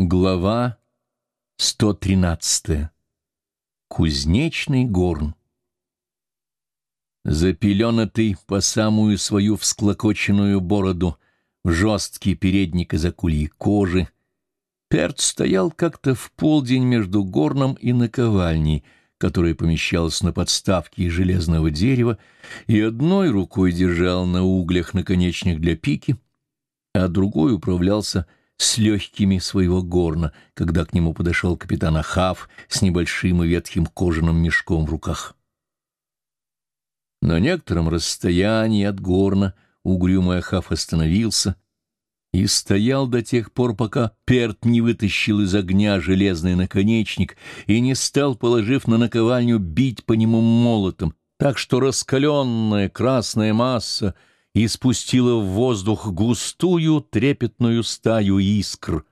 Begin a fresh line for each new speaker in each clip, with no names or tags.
Глава 113. Кузнечный горн. Запеленатый по самую свою всклокоченную бороду в жесткий передник из акульей кожи, Перт стоял как-то в полдень между горном и наковальней, которая помещалась на подставке из железного дерева, и одной рукой держал на углях наконечник для пики, а другой управлялся с легкими своего горна, когда к нему подошел капитан Ахав с небольшим и ветхим кожаным мешком в руках. На некотором расстоянии от горна угрюмый Ахав остановился и стоял до тех пор, пока Перт не вытащил из огня железный наконечник и не стал, положив на наковальню, бить по нему молотом, так что раскаленная красная масса — и спустила в воздух густую трепетную стаю искр,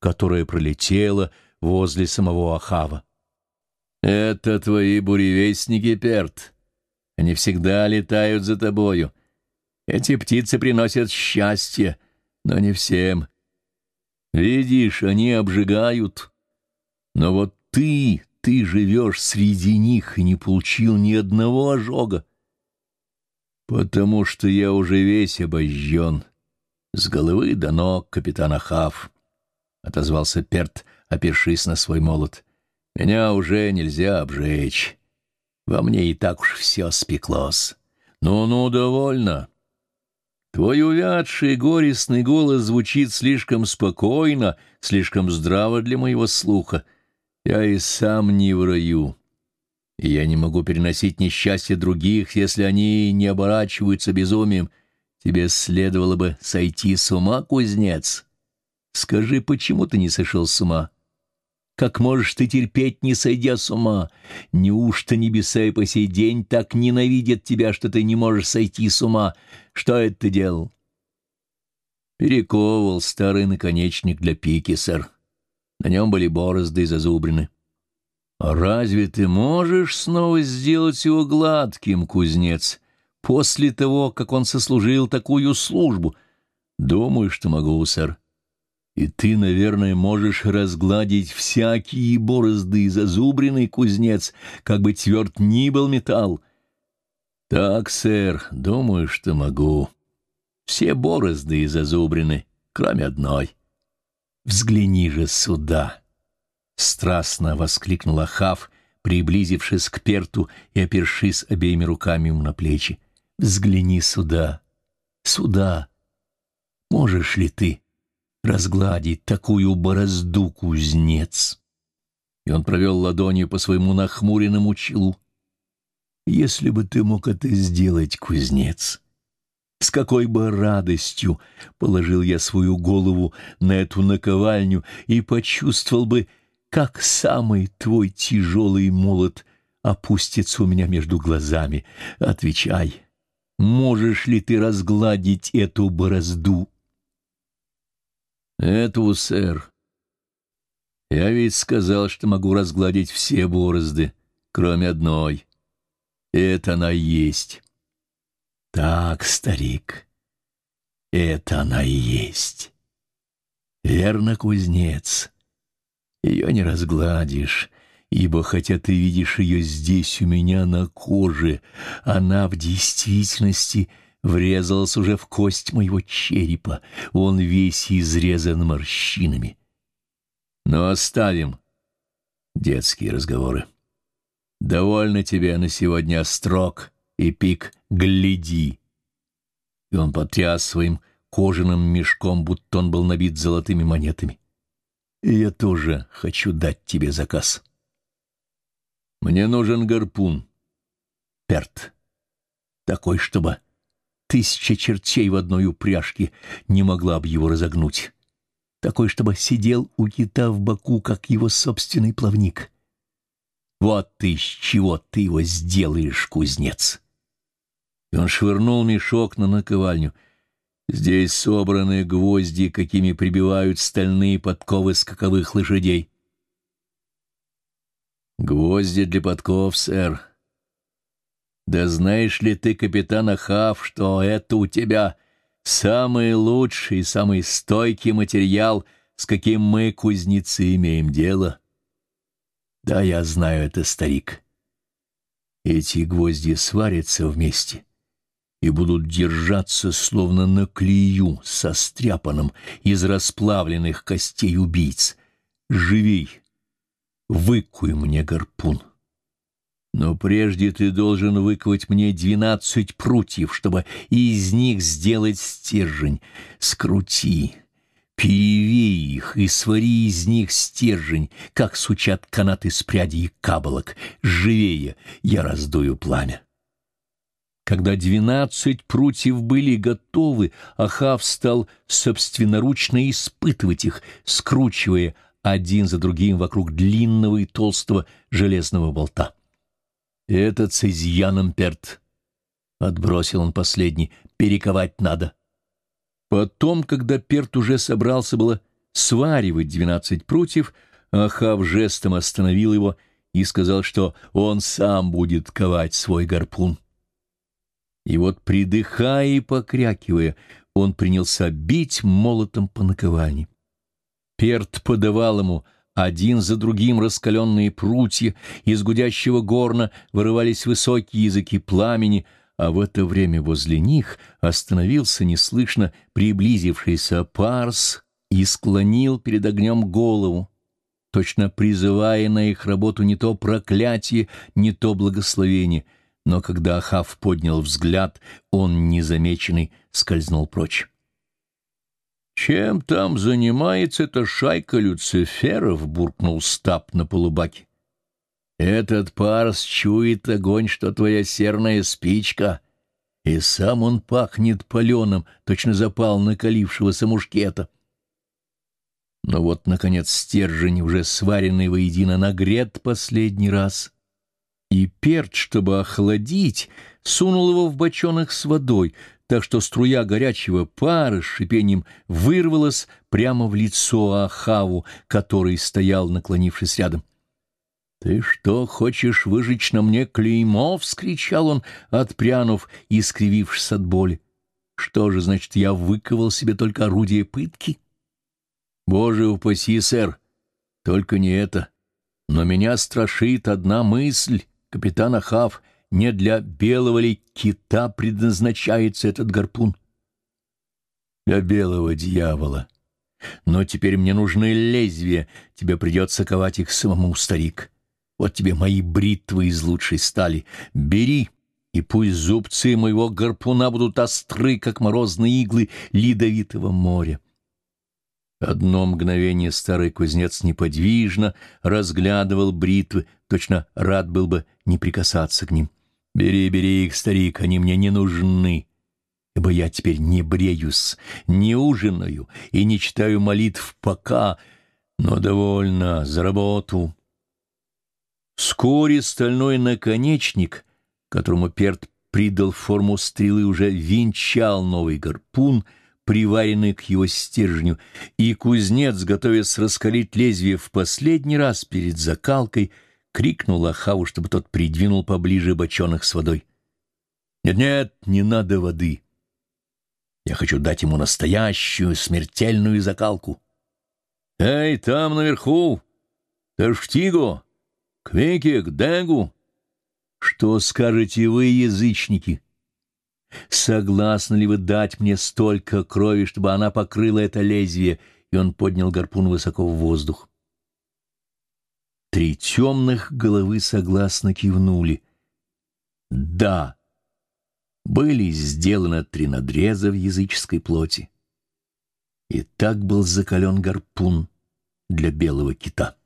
которая пролетела возле самого Ахава. «Это твои буревестники, Перт. Они всегда летают за тобою. Эти птицы приносят счастье, но не всем. Видишь, они обжигают. Но вот ты, ты живешь среди них и не получил ни одного ожога. «Потому что я уже весь обожжен. С головы до ног капитан Ахав», — отозвался Перт, опершись на свой молот. «Меня уже нельзя обжечь. Во мне и так уж все спеклось. Ну-ну, довольно. Твой увядший горестный голос звучит слишком спокойно, слишком здраво для моего слуха. Я и сам не в раю» и я не могу переносить несчастье других, если они не оборачиваются безумием. Тебе следовало бы сойти с ума, кузнец. Скажи, почему ты не сошел с ума? Как можешь ты терпеть, не сойдя с ума? Неужто небеса и по сей день так ненавидят тебя, что ты не можешь сойти с ума? Что это ты делал? Перековывал старый наконечник для пики, сэр. На нем были борозды и зазубрины. Разве ты можешь снова сделать его гладким, кузнец, после того, как он сослужил такую службу? Думаю, что могу, сэр. И ты, наверное, можешь разгладить всякие борозды и зазубренный кузнец, как бы тверд ни был металл. Так, сэр, думаю, что могу. Все борозды и зазубрены, кроме одной. Взгляни же сюда. — страстно воскликнула Хав, приблизившись к Перту и опершись обеими руками ему на плечи. «Взгляни сюда, сюда. Можешь ли ты разгладить такую борозду, кузнец?» И он провел ладонью по своему нахмуренному челу. «Если бы ты мог это сделать, кузнец!» С какой бы радостью положил я свою голову на эту наковальню и почувствовал бы, как самый твой тяжелый молот опустится у меня между глазами. Отвечай, можешь ли ты разгладить эту борозду? Эту, сэр. Я ведь сказал, что могу разгладить все борозды, кроме одной. Это она и есть. Так, старик, это она и есть. Верно, кузнец. Ее не разгладишь, ибо хотя ты видишь ее здесь у меня на коже, она в действительности врезалась уже в кость моего черепа, он весь изрезан морщинами. Но оставим детские разговоры. Довольно тебе на сегодня строк и пик «гляди». И он потряс своим кожаным мешком, будто он был набит золотыми монетами. И я тоже хочу дать тебе заказ. Мне нужен гарпун, Перт, такой, чтобы тысяча чертей в одной упряжке не могла бы его разогнуть, такой, чтобы сидел у кита в боку, как его собственный плавник. Вот ты из чего ты его сделаешь, кузнец. И он швырнул мешок на наковальню — Здесь собраны гвозди, какими прибивают стальные подковы скаковых лошадей. Гвозди для подков, сэр. Да знаешь ли ты, капитан Ахав, что это у тебя самый лучший, самый стойкий материал с каким мы, кузнецы, имеем дело. Да, я знаю это, старик. Эти гвозди сварятся вместе и будут держаться словно на клею со стряпаном из расплавленных костей убийц. Живей, выкуй мне гарпун. Но прежде ты должен выковать мне двенадцать прутьев, чтобы из них сделать стержень. Скрути, перевей их и свари из них стержень, как сучат канаты с прядей кабалок. Живее я раздую пламя. Когда двенадцать прутьев были готовы, Ахав стал собственноручно испытывать их, скручивая один за другим вокруг длинного и толстого железного болта. «Это с изъяном, Перт!» — отбросил он последний. «Перековать надо». Потом, когда Перт уже собрался было сваривать двенадцать прутьев, Ахав жестом остановил его и сказал, что он сам будет ковать свой гарпун. И вот, придыхая и покрякивая, он принялся бить молотом по наковальне. Перт подавал ему один за другим раскаленные прутья, из гудящего горна вырывались высокие языки пламени, а в это время возле них остановился неслышно приблизившийся парс и склонил перед огнем голову, точно призывая на их работу не то проклятие, не то благословение — но когда Ахав поднял взгляд, он, незамеченный, скользнул прочь. «Чем там занимается эта шайка Люциферов?» — буркнул Стаб на полубаке. «Этот парс чует огонь, что твоя серная спичка, и сам он пахнет паленым, точно запал накалившегося мушкета». Но вот, наконец, стержень, уже сваренный воедино, нагрет последний раз — и перт, чтобы охладить, сунул его в бочонок с водой, так что струя горячего пара с шипением вырвалась прямо в лицо Ахаву, который стоял, наклонившись рядом. «Ты что, хочешь выжечь на мне клеймо?» — вскричал он, отпрянув и скривившись от боли. «Что же, значит, я выковал себе только орудие пытки?» «Боже упаси, сэр! Только не это. Но меня страшит одна мысль» капитан Ахав, не для белого ли кита предназначается этот гарпун? Для белого дьявола. Но теперь мне нужны лезвия, тебе придется ковать их самому, старик. Вот тебе мои бритвы из лучшей стали. Бери, и пусть зубцы моего гарпуна будут остры, как морозные иглы ледовитого моря. Одно мгновение старый кузнец неподвижно разглядывал бритвы, точно рад был бы не прикасаться к ним. «Бери, бери их, старик, они мне не нужны, ибо я теперь не бреюсь, не ужинаю и не читаю молитв пока, но довольно за работу». Вскоре стальной наконечник, которому Перт придал форму стрелы, уже венчал новый гарпун — приваренный к его стержню, и кузнец, готовясь раскалить лезвие в последний раз перед закалкой, крикнул Ахаву, чтобы тот придвинул поближе бочонок с водой. «Нет-нет, не надо воды. Я хочу дать ему настоящую смертельную закалку. Эй, там наверху! Таштиго! Квекик, Дегу! Что скажете вы, язычники?» Согласны ли вы дать мне столько крови, чтобы она покрыла это лезвие?» И он поднял гарпун высоко в воздух. Три темных головы согласно кивнули. «Да!» Были сделаны три надреза в языческой плоти. И так был закален гарпун для белого кита.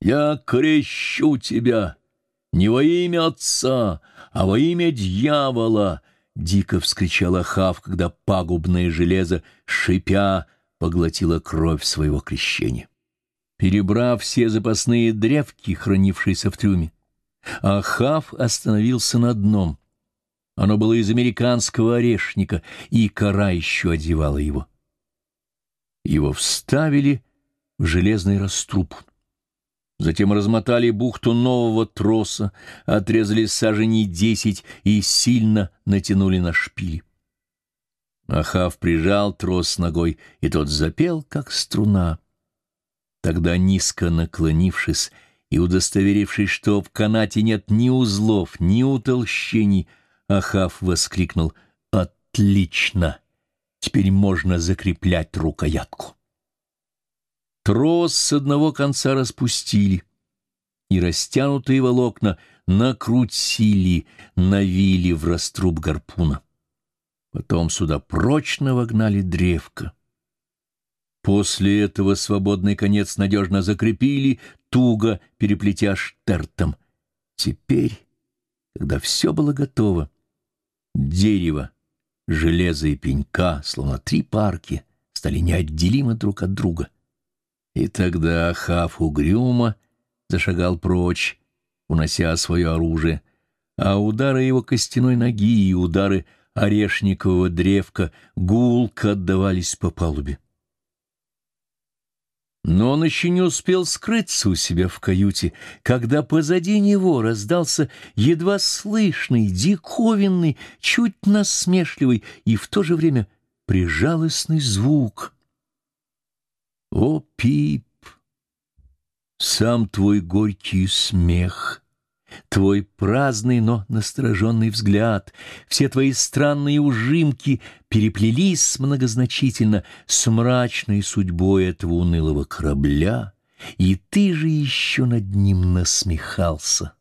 «Я крещу тебя!» «Не во имя отца, а во имя дьявола!» — дико вскричал Ахав, когда пагубное железо, шипя, поглотило кровь своего крещения. Перебрав все запасные древки, хранившиеся в трюме, Ахав остановился на дном. Оно было из американского орешника, и кора еще одевала его. Его вставили в железный раструб. Затем размотали бухту нового троса, отрезали саженей десять и сильно натянули на шпили. Ахав прижал трос ногой, и тот запел, как струна. Тогда, низко наклонившись и удостоверившись, что в канате нет ни узлов, ни утолщений, Ахав воскликнул «Отлично! Теперь можно закреплять рукоятку». Трос с одного конца распустили, и растянутые волокна накрутили, навили в раструб гарпуна. Потом сюда прочно вогнали древко. После этого свободный конец надежно закрепили, туго переплетя штертом. Теперь, когда все было готово, дерево, железо и пенька, словно три парки, стали неотделимы друг от друга. И тогда Ахав угрюмо зашагал прочь, унося свое оружие, а удары его костяной ноги и удары орешникового древка гулко отдавались по палубе. Но он еще не успел скрыться у себя в каюте, когда позади него раздался едва слышный, диковинный, чуть насмешливый и в то же время прижалостный звук. О, Пип! Сам твой горький смех — Твой праздный, но настороженный взгляд, все твои странные ужимки переплелись многозначительно с мрачной судьбой этого унылого корабля, и ты же еще над ним насмехался.